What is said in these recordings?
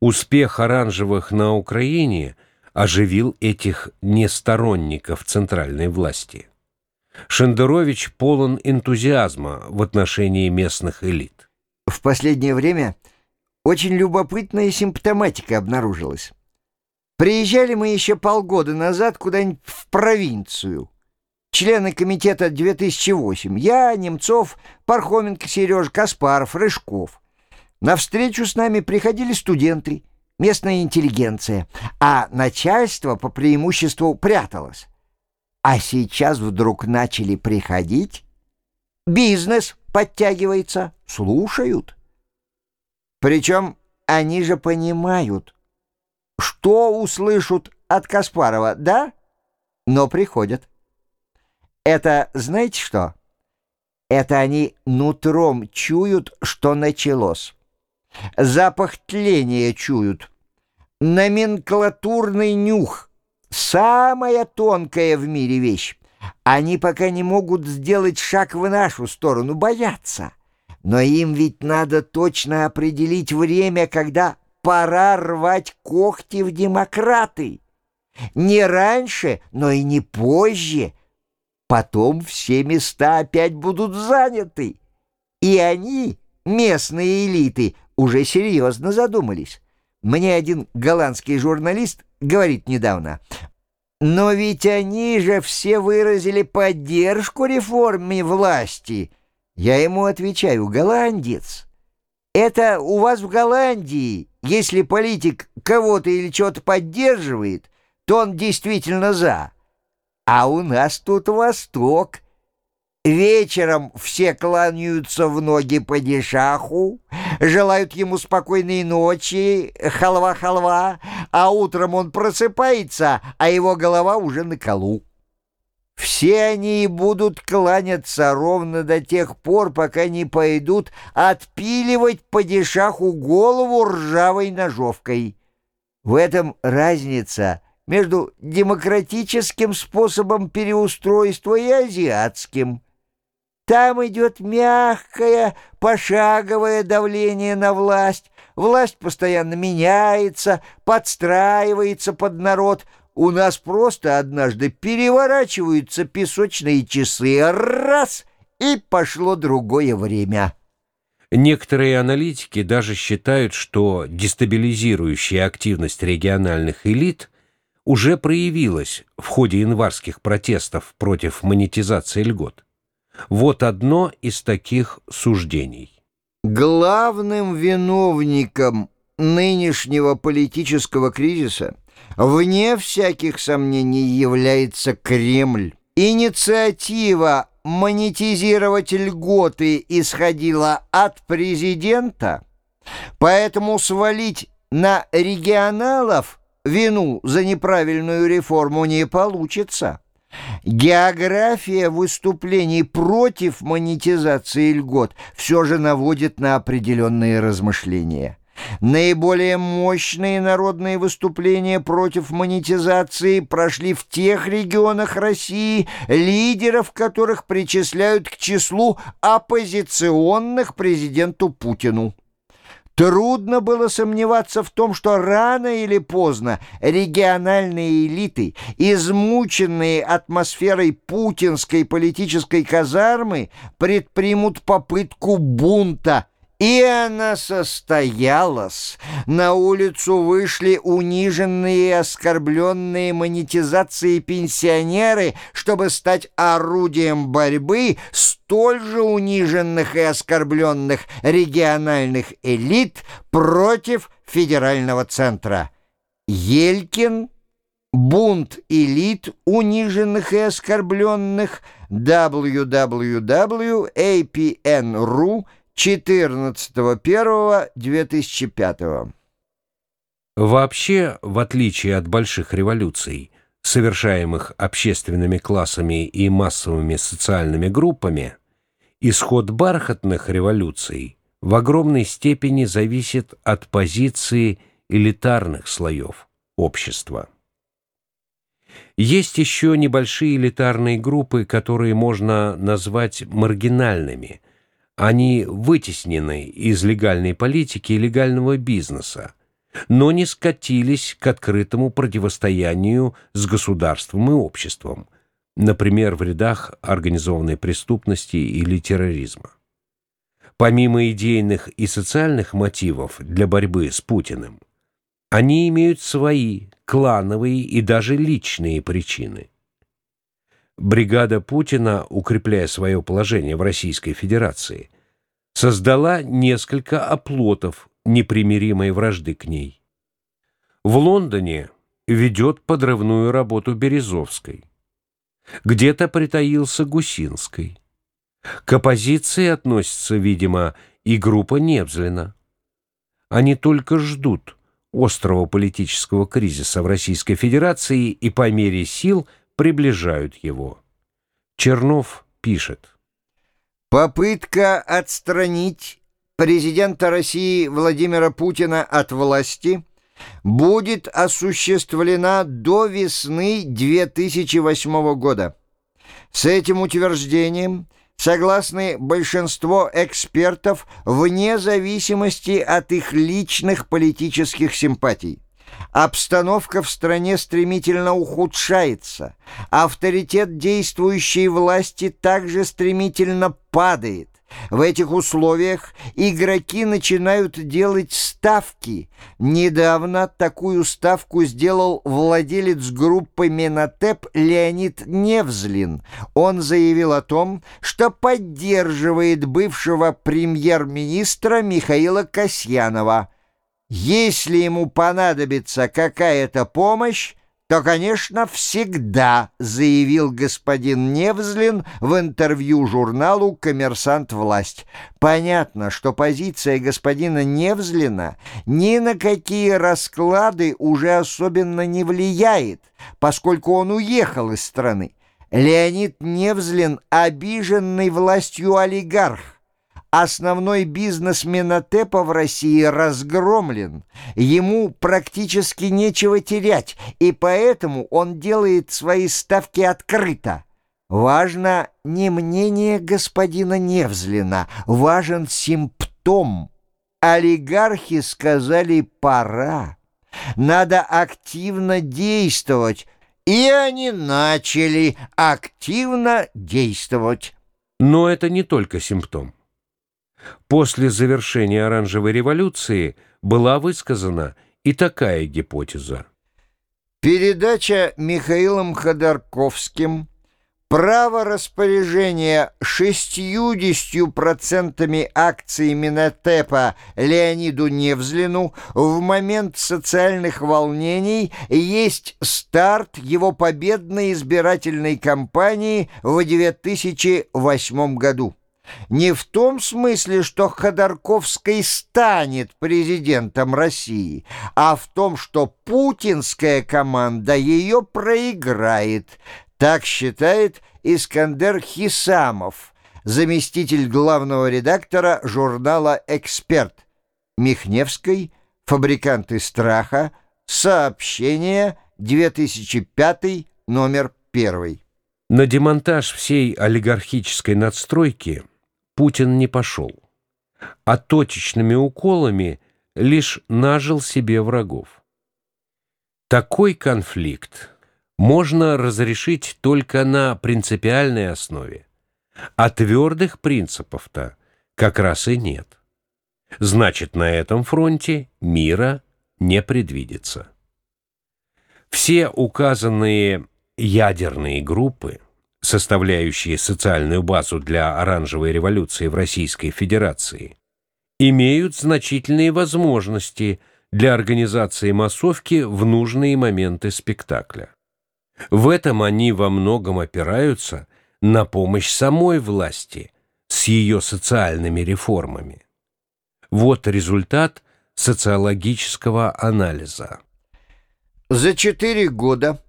Успех оранжевых на Украине оживил этих несторонников центральной власти. Шендерович полон энтузиазма в отношении местных элит. В последнее время очень любопытная симптоматика обнаружилась. Приезжали мы еще полгода назад куда-нибудь в провинцию. Члены комитета 2008. Я, Немцов, Пархоменко, Сережа, Каспаров, Рыжков. На встречу с нами приходили студенты, местная интеллигенция, а начальство по преимуществу пряталось. А сейчас вдруг начали приходить. Бизнес подтягивается, слушают. Причем они же понимают, что услышат от Каспарова, да? Но приходят. Это знаете что? Это они нутром чуют, что началось. Запах тления чуют. Номенклатурный нюх. Самая тонкая в мире вещь. Они пока не могут сделать шаг в нашу сторону, боятся. Но им ведь надо точно определить время, когда пора рвать когти в демократы. Не раньше, но и не позже. Потом все места опять будут заняты. И они, местные элиты, уже серьезно задумались. Мне один голландский журналист говорит недавно, «Но ведь они же все выразили поддержку реформе власти». Я ему отвечаю, «Голландец». Это у вас в Голландии, если политик кого-то или что-то поддерживает, то он действительно за. А у нас тут Восток. Вечером все кланяются в ноги падишаху, желают ему спокойной ночи, халва-халва, а утром он просыпается, а его голова уже на колу. Все они и будут кланяться ровно до тех пор, пока не пойдут отпиливать падишаху голову ржавой ножовкой. В этом разница между демократическим способом переустройства и азиатским. Там идет мягкое, пошаговое давление на власть. Власть постоянно меняется, подстраивается под народ — у нас просто однажды переворачиваются песочные часы. Раз — и пошло другое время. Некоторые аналитики даже считают, что дестабилизирующая активность региональных элит уже проявилась в ходе январских протестов против монетизации льгот. Вот одно из таких суждений. Главным виновником нынешнего политического кризиса – вне всяких сомнений является Кремль. Инициатива монетизировать льготы исходила от президента, поэтому свалить на регионалов вину за неправильную реформу не получится. География выступлений против монетизации льгот все же наводит на определенные размышления. Наиболее мощные народные выступления против монетизации прошли в тех регионах России, лидеров которых причисляют к числу оппозиционных президенту Путину. Трудно было сомневаться в том, что рано или поздно региональные элиты, измученные атмосферой путинской политической казармы, предпримут попытку бунта – и она состоялась. На улицу вышли униженные и оскорбленные монетизацией пенсионеры, чтобы стать орудием борьбы столь же униженных и оскорбленных региональных элит против федерального центра. Елькин Бунт элит, униженных и оскорбленных, www.apn.ru 14.01.2005. Вообще, в отличие от больших революций, совершаемых общественными классами и массовыми социальными группами, исход бархатных революций в огромной степени зависит от позиции элитарных слоев общества. Есть еще небольшие элитарные группы, которые можно назвать маргинальными – они вытеснены из легальной политики и легального бизнеса, но не скатились к открытому противостоянию с государством и обществом, например, в рядах организованной преступности или терроризма. Помимо идейных и социальных мотивов для борьбы с Путиным, они имеют свои клановые и даже личные причины. Бригада Путина, укрепляя свое положение в Российской Федерации, создала несколько оплотов непримиримой вражды к ней. В Лондоне ведет подрывную работу Березовской. Где-то притаился Гусинской. К оппозиции относится, видимо, и группа Невзлина. Они только ждут острого политического кризиса в Российской Федерации и по мере сил приближают его. Чернов пишет. Попытка отстранить президента России Владимира Путина от власти будет осуществлена до весны 2008 года. С этим утверждением – согласны большинство экспертов вне зависимости от их личных политических симпатий. Обстановка в стране стремительно ухудшается. Авторитет действующей власти также стремительно падает. В этих условиях игроки начинают делать ставки. Недавно такую ставку сделал владелец группы «Менотеп» Леонид Невзлин. Он заявил о том, что поддерживает бывшего премьер-министра Михаила Касьянова. Если ему понадобится какая-то помощь, то, конечно, всегда, заявил господин Невзлин в интервью журналу «Коммерсант. Власть». Понятно, что позиция господина Невзлина ни на какие расклады уже особенно не влияет, поскольку он уехал из страны. Леонид Невзлин – обиженный властью олигарх. Основной бизнес Минотепа в России разгромлен. Ему практически нечего терять, и поэтому он делает свои ставки открыто. Важно не мнение господина Невзлина, важен симптом. Олигархи сказали «пора». Надо активно действовать, и они начали активно действовать. Но это не только симптом. После завершения оранжевой революции была высказана и такая гипотеза. Передача Михаилом Ходорковским право распоряжения 60% акций Минотепа Леониду Невзлину в момент социальных волнений есть старт его победной избирательной кампании в 2008 году. Не в том смысле, что Ходорковский станет президентом России, а в том, что путинская команда ее проиграет. Так считает Искандер Хисамов, заместитель главного редактора журнала «Эксперт». Михневской, «Фабриканты страха», сообщение, 2005, номер 1. На демонтаж всей олигархической надстройки – Путин не пошел, а точечными уколами лишь нажил себе врагов. Такой конфликт можно разрешить только на принципиальной основе, а твердых принципов-то как раз и нет. Значит, на этом фронте мира не предвидится. Все указанные ядерные группы – составляющие социальную базу для оранжевой революции в Российской Федерации, имеют значительные возможности для организации массовки в нужные моменты спектакля. В этом они во многом опираются на помощь самой власти с ее социальными реформами. Вот результат социологического анализа. За четыре года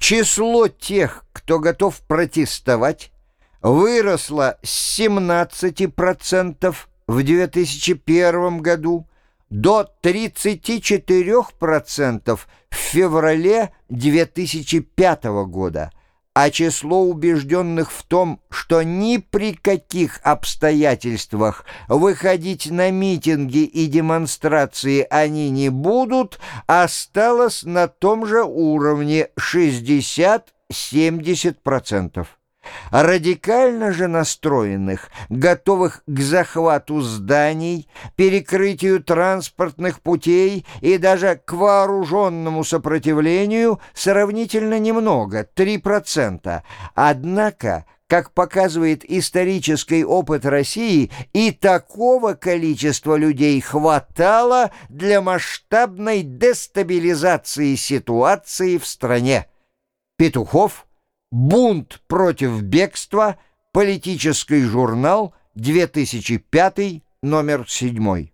Число тех, кто готов протестовать, выросло с 17% в 2001 году до 34% в феврале 2005 года, а число убежденных в том, что ни при каких обстоятельствах выходить на митинги и демонстрации они не будут, осталось на том же уровне 60-70%. Радикально же настроенных, готовых к захвату зданий, перекрытию транспортных путей и даже к вооруженному сопротивлению сравнительно немного, 3%. Однако, как показывает исторический опыт России, и такого количества людей хватало для масштабной дестабилизации ситуации в стране. Петухов – Бунт против бегства. Политический журнал. 2005. Номер 7.